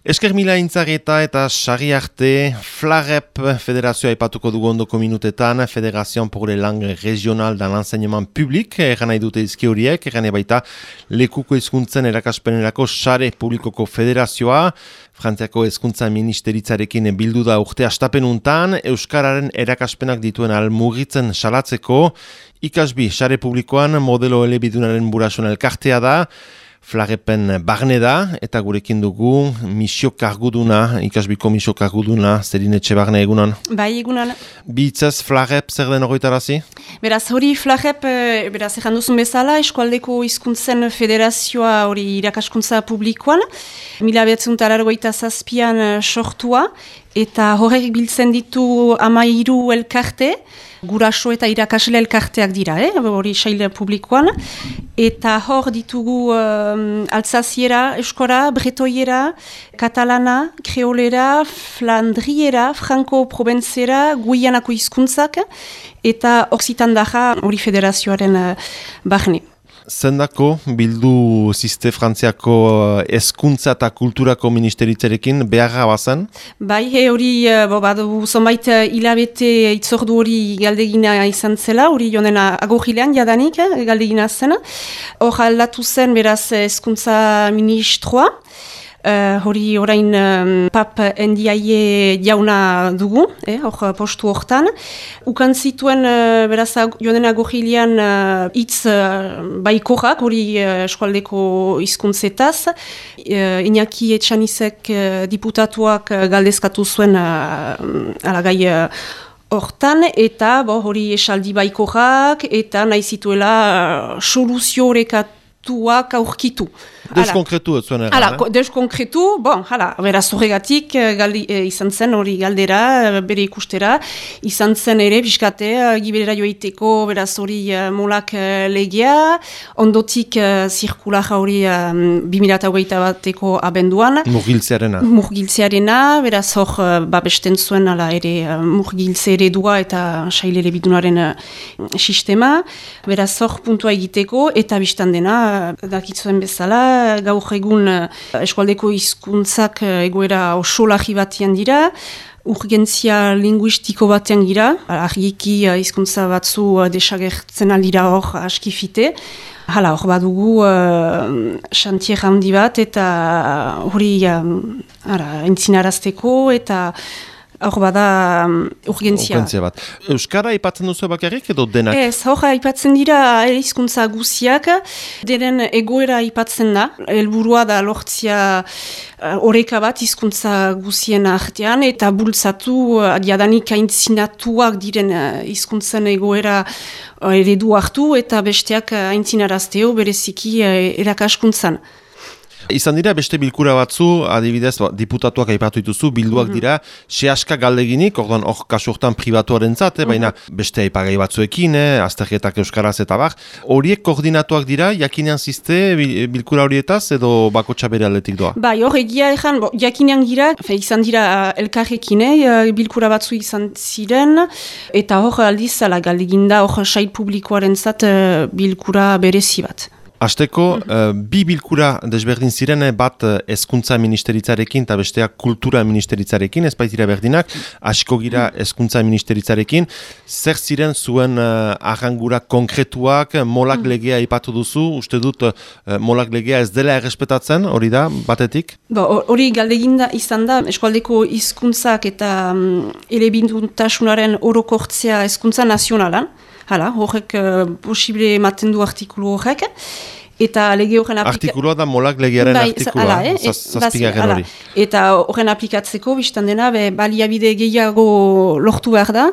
Esker mila intzageta eta sari arte Flarep Federazioa ipatuko dugu ondoko minutetan Federazioan pour les langues regional dan l'enseignement publik egan nahi dute izki horiek, egan baita lekuko izkuntzen erakaspenerako sare publikoko federazioa. Frantziako ezkuntza ministeritzarekin bildu da urte astapenuntan, Euskararen erakaspenak dituen almugitzen salatzeko, ikasbi sare publikoan modelo elebidunaren burasun elkartea da, Flagepen barne da, eta gurekin dugu misio karguduna, ikasbiko misio karguduna, zerin etxe barne egunan? Bai, egunan. Bitzaz Flagep zer den horretarazi? Beraz, hori Flagep, eh, beraz, ejan duzun bezala, eskualdeko izkuntzen federazioa hori irakaskuntza publikoan, mila behatzen zazpian eh, sortua, eta horrek biltzen ditu ama iru elkarte, guraso eta irakasle elkarteak dira, eh? hori saile publikoan, eta hor ditugu um, alzaziera, eskora, bretoiera, katalana, kreolera, flandriera, franco-provenzera, guianako hizkuntzak eta daja hori federazioaren uh, bahne zendako bildu ziste frantziako eskuntza eta kulturako ministeritzarekin beharra bazen? Bai, hori, eh, bo, badu, zonbait eh, hilabete itzordu hori galdegina izan zela, hori jonen agogilean jadanik eh, galdegina zen. Hor aldatu zen beraz eskuntza ministroa, Uh, hori orain um, pap endiaie jauna dugu, eh, hor postu hortan. Ukan zituen, uh, beraz, joan agorilian uh, itz uh, baikorrak, hori uh, eskualdeko izkuntzetaz. Uh, Iñaki etxanizek uh, diputatuak uh, galdezkatu zuen uh, alagai uh, hortan, eta hori esaldi baikorrak, eta nahi zituela soluzio horrekatuak aurkitu. Deskonkretu ez zuen erra, eh? Deskonkretu, bon, hala, beraz horregatik eh, e, izan zen hori galdera, eh, bere ikustera, izan zen ere, biskate, giberera joiteko, beraz hori molak legia, ondotik zirkula hori um, 2008 bateko abenduan. Murgiltzearena. Murgiltzearena, beraz hor, babesten zuen, ala ere, murgiltze ere eta sailere bidunaren sistema, beraz hor puntua egiteko, eta biztan dena, dakitzuen bezala, gaur egun uh, eskualdeko hizkuntzak uh, egoera oso lahi batian dira, urgentzia linguistiko batean gira, argiki uh, hizkuntza batzu desagertzen aldira hor askifite, Hala, hor badugu xantier uh, handi bat eta hori uh, entzinarazteko eta Hor bada um, urgentzia. urgentzia bat. Euskara ipatzen duzu bakarrik edo denak? Ez, hor ipatzen dira erizkuntza guziak, denen egoera ipatzen da, helburua da lortzia horeka uh, bat hizkuntza guzien artean, eta bultzatu adiadanik aintzinatuak diren uh, hizkuntzen egoera uh, eredu hartu, eta besteak aintzinarazteo bereziki uh, erakaskuntzan. Izan dira beste bilkura batzu, adibidez, ba, diputatuak aipatu dituzu, bilduak mm -hmm. dira, sehaska galdeginik, orduan hor kasu hortan privatuaren zat, eh, baina mhm. beste aipagai batzuekin, eh, aztergetak euskaraz eta bar. Horiek koordinatuak dira, jakinean ziste bilkura horietaz, edo bako txabere aletik doa? Ba, hor egia ezan, jakinean gira, fe, izan dira uh, elkarrekin, eh, bilkura batzu izan ziren, eta hor aldiz, ala galdeginda, hor sail publikoaren zat uh, bilkura berezi bat. Azteko, uh, bi bilkura desberdin ziren bat uh, ezkuntza ministeritzarekin eta besteak kultura ministeritzarekin, ez baitira berdinak, asko gira ezkuntza ministeritzarekin. Zer ziren zuen uh, arrangura konkretuak, molak legea ipatu duzu, uste dut uh, molak legea ez dela errespetatzen, hori da, batetik? Hori galdeginda izan da, eskualdeko hizkuntzak eta um, ere binduntasunaren orokortzea ezkuntza nazionalan, hala, horrek uh, posible ematen du artikulu horrek, eta lege horren Artikulua da molak legearen bai, artikulua, eh? zazpigarren hori. Eta horren aplikatzeko, biztan dena, be, baliabide gehiago lortu behar da,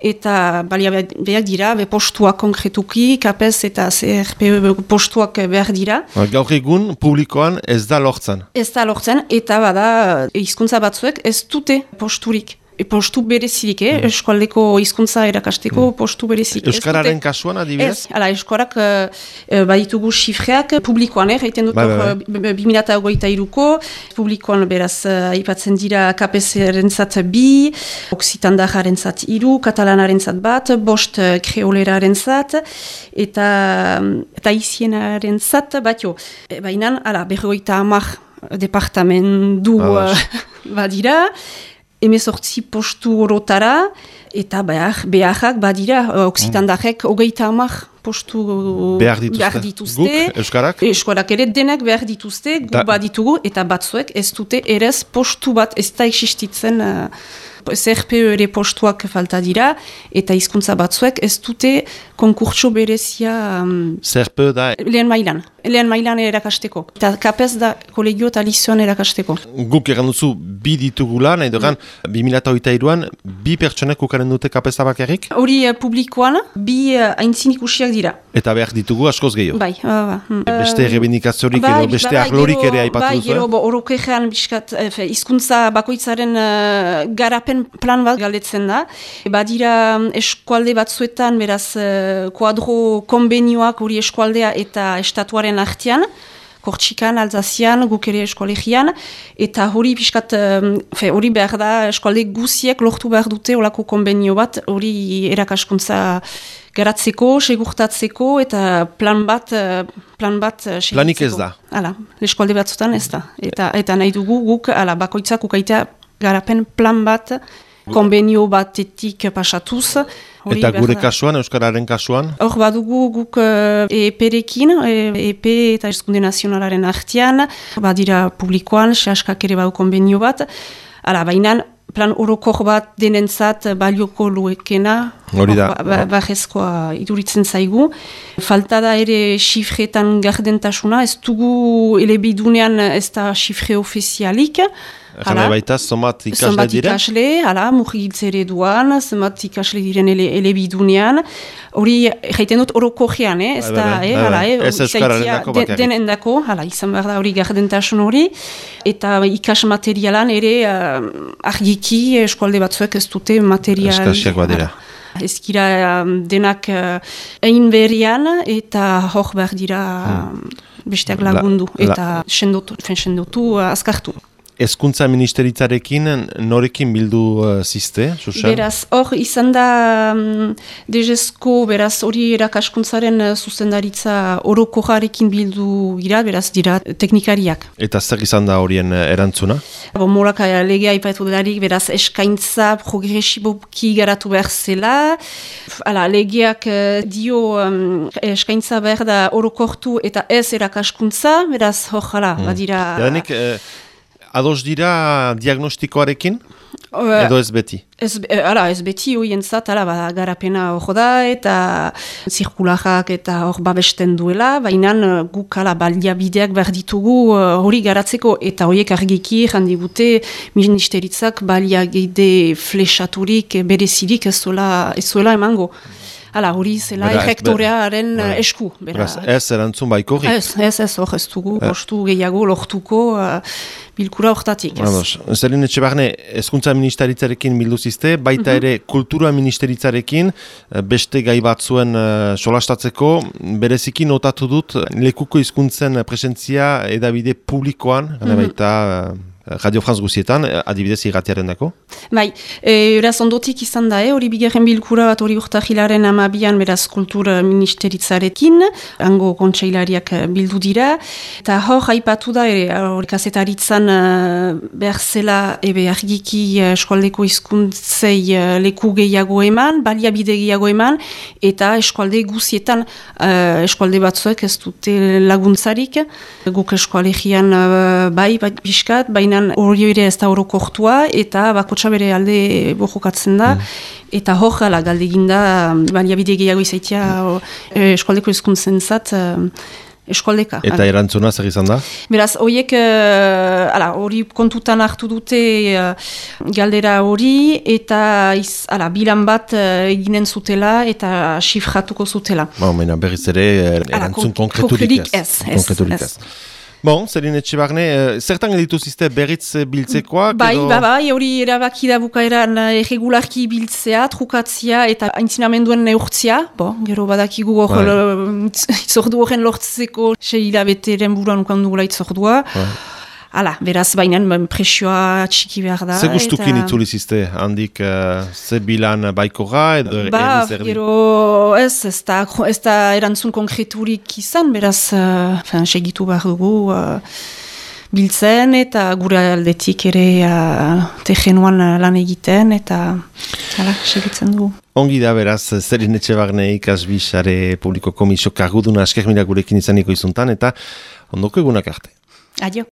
eta baliabideak dira, be, postuak konkretuki, kapez eta CRP postuak behar dira. Ba, gaur egun publikoan ez da lortzen. Ez da lortzen, eta bada, hizkuntza batzuek ez dute posturik. E postu berezik, eh? Mm. eskualdeko hizkuntza erakasteko mm. postu berezik. Euskararen kasuan adibidez? Ez, ala, eskorak uh, baditugu xifreak publikoan, eh? Haiten dut, bai. bimilata ogoita iruko, publikoan beraz uh, aipatzen dira KPC-aren zat bi, Oksitandajaren zat iru, Katalanaren zat bat, bost uh, kreoleraren zat, eta, eta izienaren zat, bat jo. E, Baina, ala, berroita amak departamendu Ah, uh, badira, emezortzi postu orotara, eta behar, beharrak badira, uh, oksitandarek hogeita hamar postu Behar dituzte. behar dituzte. Guk, Euskarak? Eskorak ere denak behar dituzte, gu baditugu, eta batzuek ez dute erez postu bat ez da existitzen uh, ZRPO ere postuak falta dira, eta hizkuntza batzuek ez dute konkurtso berezia um, Zerpe da lehen mailan, lehen mailan erakasteko. Eta kapez da kolegio eta lizioan erakasteko. guk egan duzu bi ditugula, nahi dogan, Mm. 2008an, bi pertsonek ukaren dute kapeza bakarrik, Hori uh, publikoan, bi uh, aintzin ikusiak dira. eta behar ditugu askoz gehiago. Bai, ba, ba. hm. Beste rebendikaziorik Bai, edo beste bai, bai, arlorik gero- ere aipatu bai, duzu. gero, eh? bo, orokejean biskat, efe, izkuntza bakoitzaren uh, garapen plan bat galdetzen da. Badira um, eskualde batzuetan, beraz, uh, kuadro konbenioak hori eskualdea eta estatuaren artean, Kortxikan, Alzazian, guk ere eskualegian, eta hori piskat, um, fe, hori behar da, eskualde guziek lortu behar dute olako konbenio bat, hori erakaskuntza garatzeko, segurtatzeko, eta plan bat, uh, plan bat uh, Planik ez segitzeko. da. Hala, eskualde batzutan ez da. Eta, eta nahi dugu guk, ala, bakoitzak ukaitea garapen plan bat, konbenio batetik pasatuz. Hori Eta gure kasuan, Euskararen kasuan, Hor badugu guk uh, EPrekin, eh, EP eta Eskunde Nazionalaren artean, badira publikoan, sehaskak ere badu konbenio bat, Hala, baina plan orokor bat denentzat balioko luekena, Hori da. ba, ba, bajezkoa iduritzen zaigu. Falta da ere xifretan gardentasuna, ez dugu elebidunean ez da xifre ofizialik. Jana baita, somat ikasle dire, ikasle, hala, murgiltze ereduan, zenbat ikasle diren ele, elebidunean, hori jaiten dut orokojean, eh? ez Bai, da, bai, eh, bai, hala, bai. eh? Ez zaitia bakarrik. denendako, hala, izan behar da hori gardentasun hori, eta ikas materialan ere uh, argiki eskualde batzuek ez dute material... Eskasiak badira. Ez gira um, denak uh, egin berrian eta hor behar dira um, besteak La- lagundu la- eta sendotu, fen, sendotu uh, azkartu. Ezkuntza ministeritzarekin norekin bildu uh, ziste, Susan? Beraz, hor izan da um, dezezko, beraz, hori erakaskuntzaren uh, zuzendaritza orokojarekin bildu gira, beraz, dira teknikariak. Eta zer izan da horien eh, erantzuna? Bo, Moraka legea ipatu darik, beraz, eskaintza progresiboki garatu behar zela. Hala, legeak eh, dio um, eskaintza behar da orokortu eta ez erakaskuntza, beraz, hor, hala, badira... Jadanik, eh, ados dira diagnostikoarekin, eh, edo ez beti? Ez, e, ara, ez beti hoientzat, ara, ba, garapena hor da, eta zirkularrak eta hor babesten duela, baina eh, guk ala baliabideak behar ditugu eh, hori garatzeko, eta horiek argiki jandigute ministeritzak baliagide flexaturik, eh, berezirik ez zuela emango. Hala, hori zela Beraz, rektorearen ber- eh, esku. Bera. Beraz, ez erantzun baikorrik. Ez, ez, ez, hor ez dugu, postu gehiago lortuko eh, bilkura hortatik. ez. Zerin etxe barne, ezkuntza ministeritzarekin bildu zizte, baita Mhm. ere kultura ministeritzarekin eh, beste gai batzuen uh, solastatzeko, bereziki notatu dut lekuko hizkuntzen presentzia edabide publikoan, mm Mhm. baita eh, Radio France guzietan, eh, adibidez irratiaren dako. Bai, e, beraz ondotik izan da, eh, hori bigarren bilkura bat hori urtahilaren amabian beraz kultura ministeritzarekin, hango kontseilariak eh, bildu dira, eta hor haipatu da, hori kasetaritzan uh, behar zela ebe argiki eskualdeko hizkuntzei uh, leku gehiago eman, baliabide gehiago eman, eta eskualde guzietan eskualde batzuek ez dute laguntzarik, guk eskualegian bai, bai, biskat, baina hori ere ez da orokortua, eta bakotsa bere alde bojokatzen da, eta hor gala galdegin da baliabide gehiago izaitia eh, eskualdeko hizkuntzen zat eh, eskualdeka. Eta erantzuna zer izan da? Beraz, horiek, uh, ala, hori kontutan hartu dute uh, galdera hori, eta iz, ala, bilan bat uh, eginen zutela eta xifratuko zutela. Ba, mena, berriz ere eh, Ala, erantzun kon- konkreturik konkreturik ez. ez, ez. Bon, zerin etxe barne, eh, zertan geditu zizte berriz eh, biltzekoak? Bai, edo- bai, bai, hori erabaki da bukaeran erregularki biltzea, trukatzia eta aintzinamenduen neurtzia. Bo, gero badakigu hor Bai. eh, itzordu horren lortzeko sei hilabeteren buruan ukandugula itzordua. Bai. Hala, beraz, baina mm, presioa txiki behar da. Ze guztukin eta... itzulizizte, handik, uh, ze bilan baiko ga, edo ba, erdi gero ez, ez da, ez da erantzun konkreturik izan, beraz, eh, uh, fen, segitu behar dugu, uh, biltzen eta gure aldetik ere uh, tegenuan lan egiten eta hala, segitzen dugu. Ongi da beraz, zerin etxe barne ikasbisare publiko komisio kaguduna asker mila gurekin izaniko izuntan eta ondoko egunak arte. Adio.